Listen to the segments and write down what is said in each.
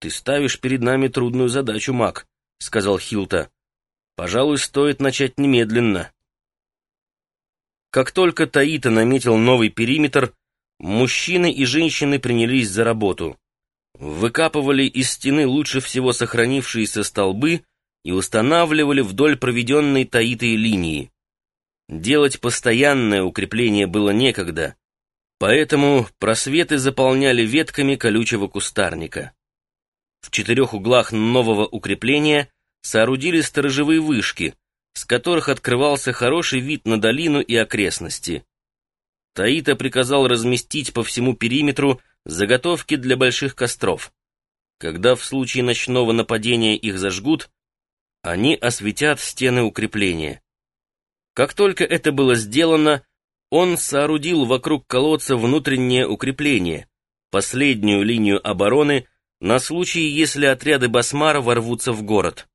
«Ты ставишь перед нами трудную задачу, маг», — сказал Хилта. «Пожалуй, стоит начать немедленно». Как только Таита наметил новый периметр, мужчины и женщины принялись за работу. Выкапывали из стены лучше всего сохранившиеся столбы и устанавливали вдоль проведенной Таитой линии. Делать постоянное укрепление было некогда, поэтому просветы заполняли ветками колючего кустарника. В четырех углах нового укрепления соорудили сторожевые вышки, с которых открывался хороший вид на долину и окрестности. Таита приказал разместить по всему периметру заготовки для больших костров. Когда в случае ночного нападения их зажгут, они осветят стены укрепления. Как только это было сделано, он соорудил вокруг колодца внутреннее укрепление, последнюю линию обороны на случай, если отряды Басмара ворвутся в город.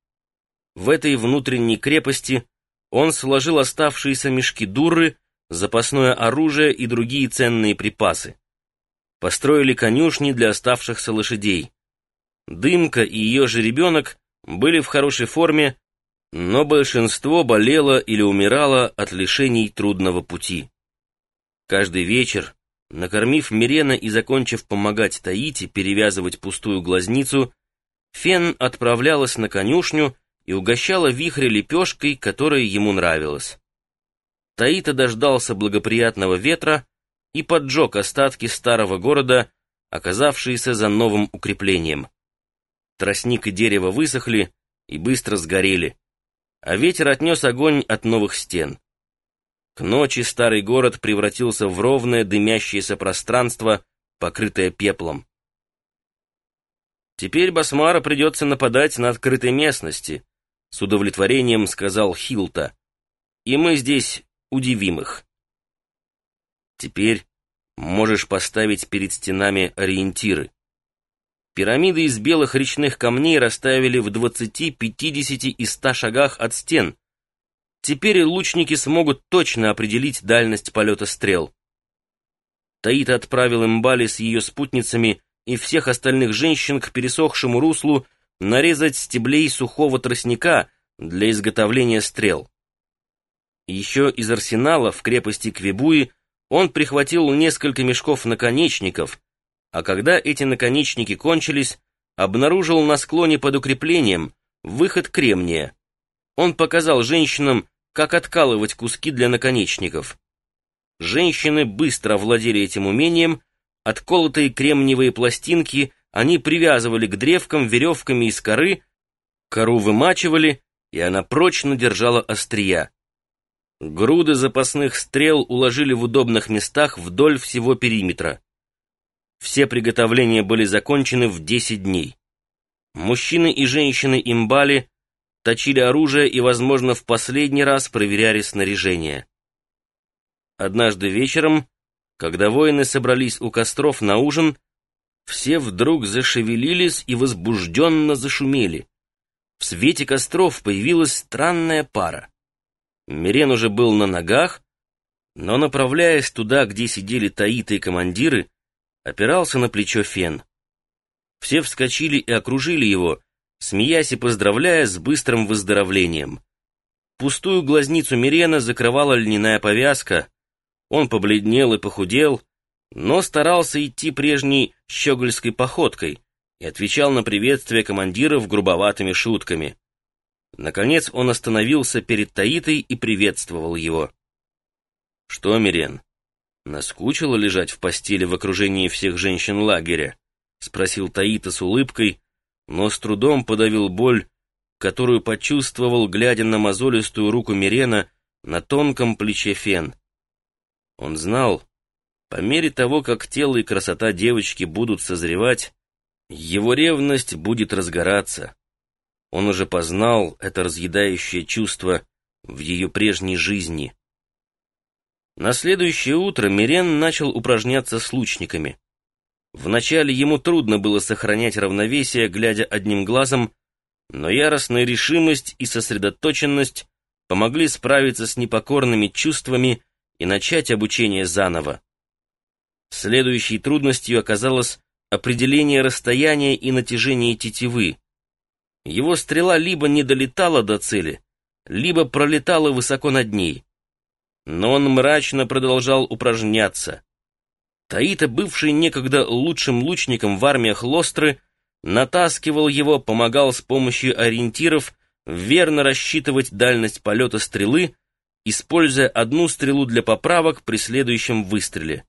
В этой внутренней крепости он сложил оставшиеся мешки дуры, запасное оружие и другие ценные припасы. Построили конюшни для оставшихся лошадей. Дымка и ее же ребенок были в хорошей форме, но большинство болело или умирало от лишений трудного пути. Каждый вечер, накормив Мирена и закончив помогать Таити перевязывать пустую глазницу, Фен отправлялась на конюшню и угощала вихря лепешкой, которая ему нравилась. Таита дождался благоприятного ветра и поджег остатки старого города, оказавшиеся за новым укреплением. Тростник и дерево высохли и быстро сгорели, а ветер отнес огонь от новых стен. К ночи старый город превратился в ровное дымящееся пространство, покрытое пеплом. Теперь Басмара придется нападать на открытой местности, с удовлетворением сказал Хилта. И мы здесь удивим их. Теперь можешь поставить перед стенами ориентиры. Пирамиды из белых речных камней расставили в 20, 50 и 100 шагах от стен. Теперь лучники смогут точно определить дальность полета стрел. Таита отправил Мбали с ее спутницами и всех остальных женщин к пересохшему руслу нарезать стеблей сухого тростника для изготовления стрел. Еще из арсенала в крепости Квебуи он прихватил несколько мешков наконечников, а когда эти наконечники кончились, обнаружил на склоне под укреплением выход кремния. Он показал женщинам, как откалывать куски для наконечников. Женщины быстро овладели этим умением, отколотые кремниевые пластинки они привязывали к древкам веревками из коры, кору вымачивали, и она прочно держала острия. Груды запасных стрел уложили в удобных местах вдоль всего периметра. Все приготовления были закончены в 10 дней. Мужчины и женщины имбали точили оружие и, возможно, в последний раз проверяли снаряжение. Однажды вечером, когда воины собрались у костров на ужин, все вдруг зашевелились и возбужденно зашумели. В свете костров появилась странная пара. Мирен уже был на ногах, но, направляясь туда, где сидели таиты и командиры, опирался на плечо Фен. Все вскочили и окружили его, смеясь и поздравляя с быстрым выздоровлением. Пустую глазницу Мирена закрывала льняная повязка, он побледнел и похудел, но старался идти прежней щегольской походкой и отвечал на приветствие командиров грубоватыми шутками. Наконец он остановился перед Таитой и приветствовал его. «Что, Мирен, наскучило лежать в постели в окружении всех женщин лагеря?» — спросил Таита с улыбкой, но с трудом подавил боль, которую почувствовал, глядя на мозолистую руку Мирена на тонком плече Фен. Он знал, по мере того, как тело и красота девочки будут созревать, его ревность будет разгораться. Он уже познал это разъедающее чувство в ее прежней жизни. На следующее утро Мирен начал упражняться с лучниками. Вначале ему трудно было сохранять равновесие, глядя одним глазом, но яростная решимость и сосредоточенность помогли справиться с непокорными чувствами и начать обучение заново. Следующей трудностью оказалось определение расстояния и натяжения тетивы. Его стрела либо не долетала до цели, либо пролетала высоко над ней. Но он мрачно продолжал упражняться. Таита, бывший некогда лучшим лучником в армиях Лостры, натаскивал его, помогал с помощью ориентиров верно рассчитывать дальность полета стрелы, используя одну стрелу для поправок при следующем выстреле.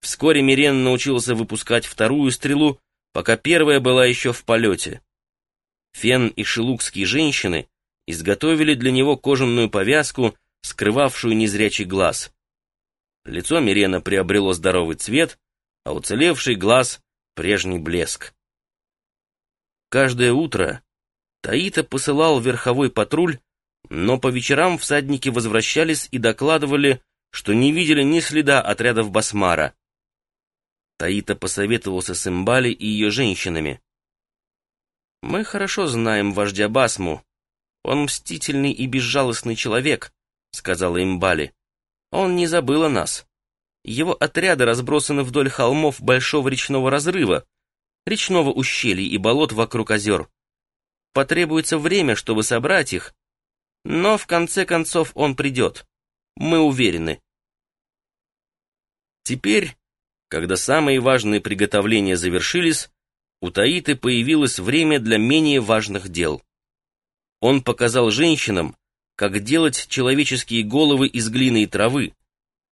Вскоре Мирен научился выпускать вторую стрелу, пока первая была еще в полете. Фен и шелукские женщины изготовили для него кожаную повязку, скрывавшую незрячий глаз. Лицо Мирена приобрело здоровый цвет, а уцелевший глаз — прежний блеск. Каждое утро Таита посылал верховой патруль, но по вечерам всадники возвращались и докладывали, что не видели ни следа отрядов Басмара. Таита посоветовался с Имбали и ее женщинами. «Мы хорошо знаем вождя Басму. Он мстительный и безжалостный человек», — сказала Имбали. «Он не забыл о нас. Его отряды разбросаны вдоль холмов Большого речного разрыва, речного ущелья и болот вокруг озер. Потребуется время, чтобы собрать их, но в конце концов он придет. Мы уверены». Теперь когда самые важные приготовления завершились, у Таиты появилось время для менее важных дел. Он показал женщинам, как делать человеческие головы из глины и травы.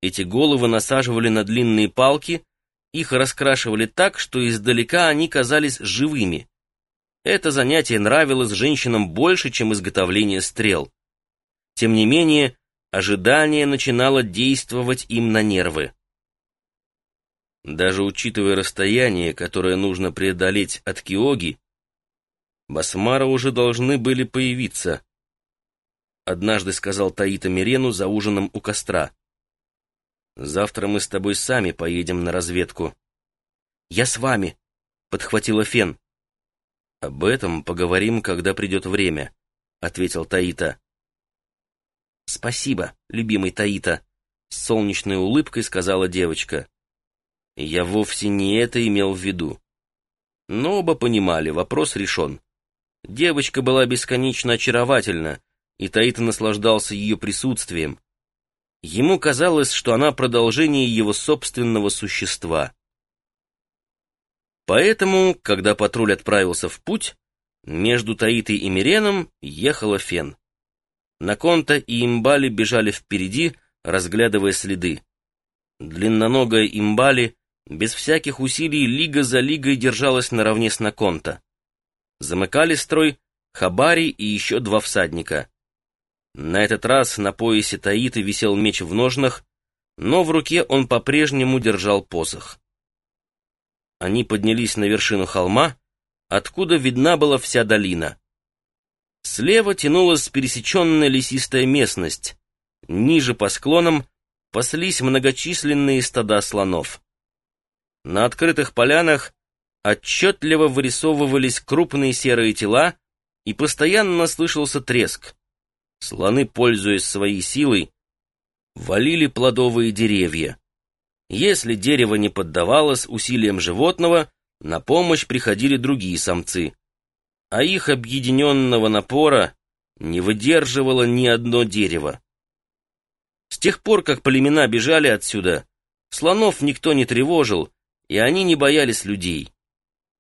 Эти головы насаживали на длинные палки, их раскрашивали так, что издалека они казались живыми. Это занятие нравилось женщинам больше, чем изготовление стрел. Тем не менее, ожидание начинало действовать им на нервы. Даже учитывая расстояние, которое нужно преодолеть от Киоги, Басмара уже должны были появиться. Однажды сказал Таита Мирену за ужином у костра. «Завтра мы с тобой сами поедем на разведку». «Я с вами», — подхватила Фен. «Об этом поговорим, когда придет время», — ответил Таита. «Спасибо, любимый Таита», — с солнечной улыбкой сказала девочка. Я вовсе не это имел в виду. Но оба понимали, вопрос решен. Девочка была бесконечно очаровательна, и Таита наслаждался ее присутствием. Ему казалось, что она продолжение его собственного существа. Поэтому, когда патруль отправился в путь, между Таитой и Миреном ехала Фен. Наконта и Имбали бежали впереди, разглядывая следы. Длинноногая Имбали без всяких усилий лига за лигой держалась наравне с Наконта. Замыкали строй Хабари и еще два всадника. На этот раз на поясе Таиты висел меч в ножнах, но в руке он по-прежнему держал посох. Они поднялись на вершину холма, откуда видна была вся долина. Слева тянулась пересеченная лесистая местность. Ниже по склонам паслись многочисленные стада слонов. На открытых полянах отчетливо вырисовывались крупные серые тела, и постоянно слышался треск. Слоны, пользуясь своей силой, валили плодовые деревья. Если дерево не поддавалось усилиям животного, на помощь приходили другие самцы, а их объединенного напора не выдерживало ни одно дерево. С тех пор, как племена бежали отсюда, слонов никто не тревожил, и они не боялись людей.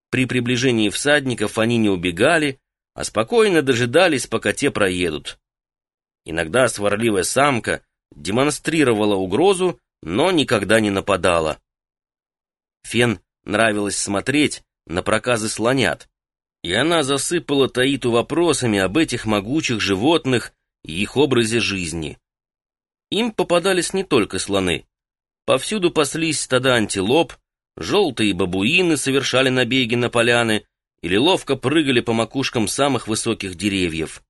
При приближении всадников они не убегали, а спокойно дожидались, пока те проедут. Иногда сварливая самка демонстрировала угрозу, но никогда не нападала. Фен нравилось смотреть на проказы слонят, и она засыпала Таиту вопросами об этих могучих животных и их образе жизни. Им попадались не только слоны. Повсюду паслись стада антилоп, Желтые бабуины совершали набеги на поляны или ловко прыгали по макушкам самых высоких деревьев.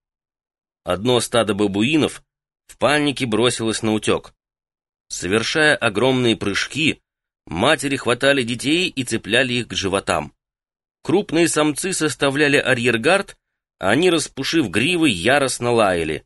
Одно стадо бабуинов в панике бросилось на утек. Совершая огромные прыжки, матери хватали детей и цепляли их к животам. Крупные самцы составляли арьергард, а они, распушив гривы, яростно лаяли.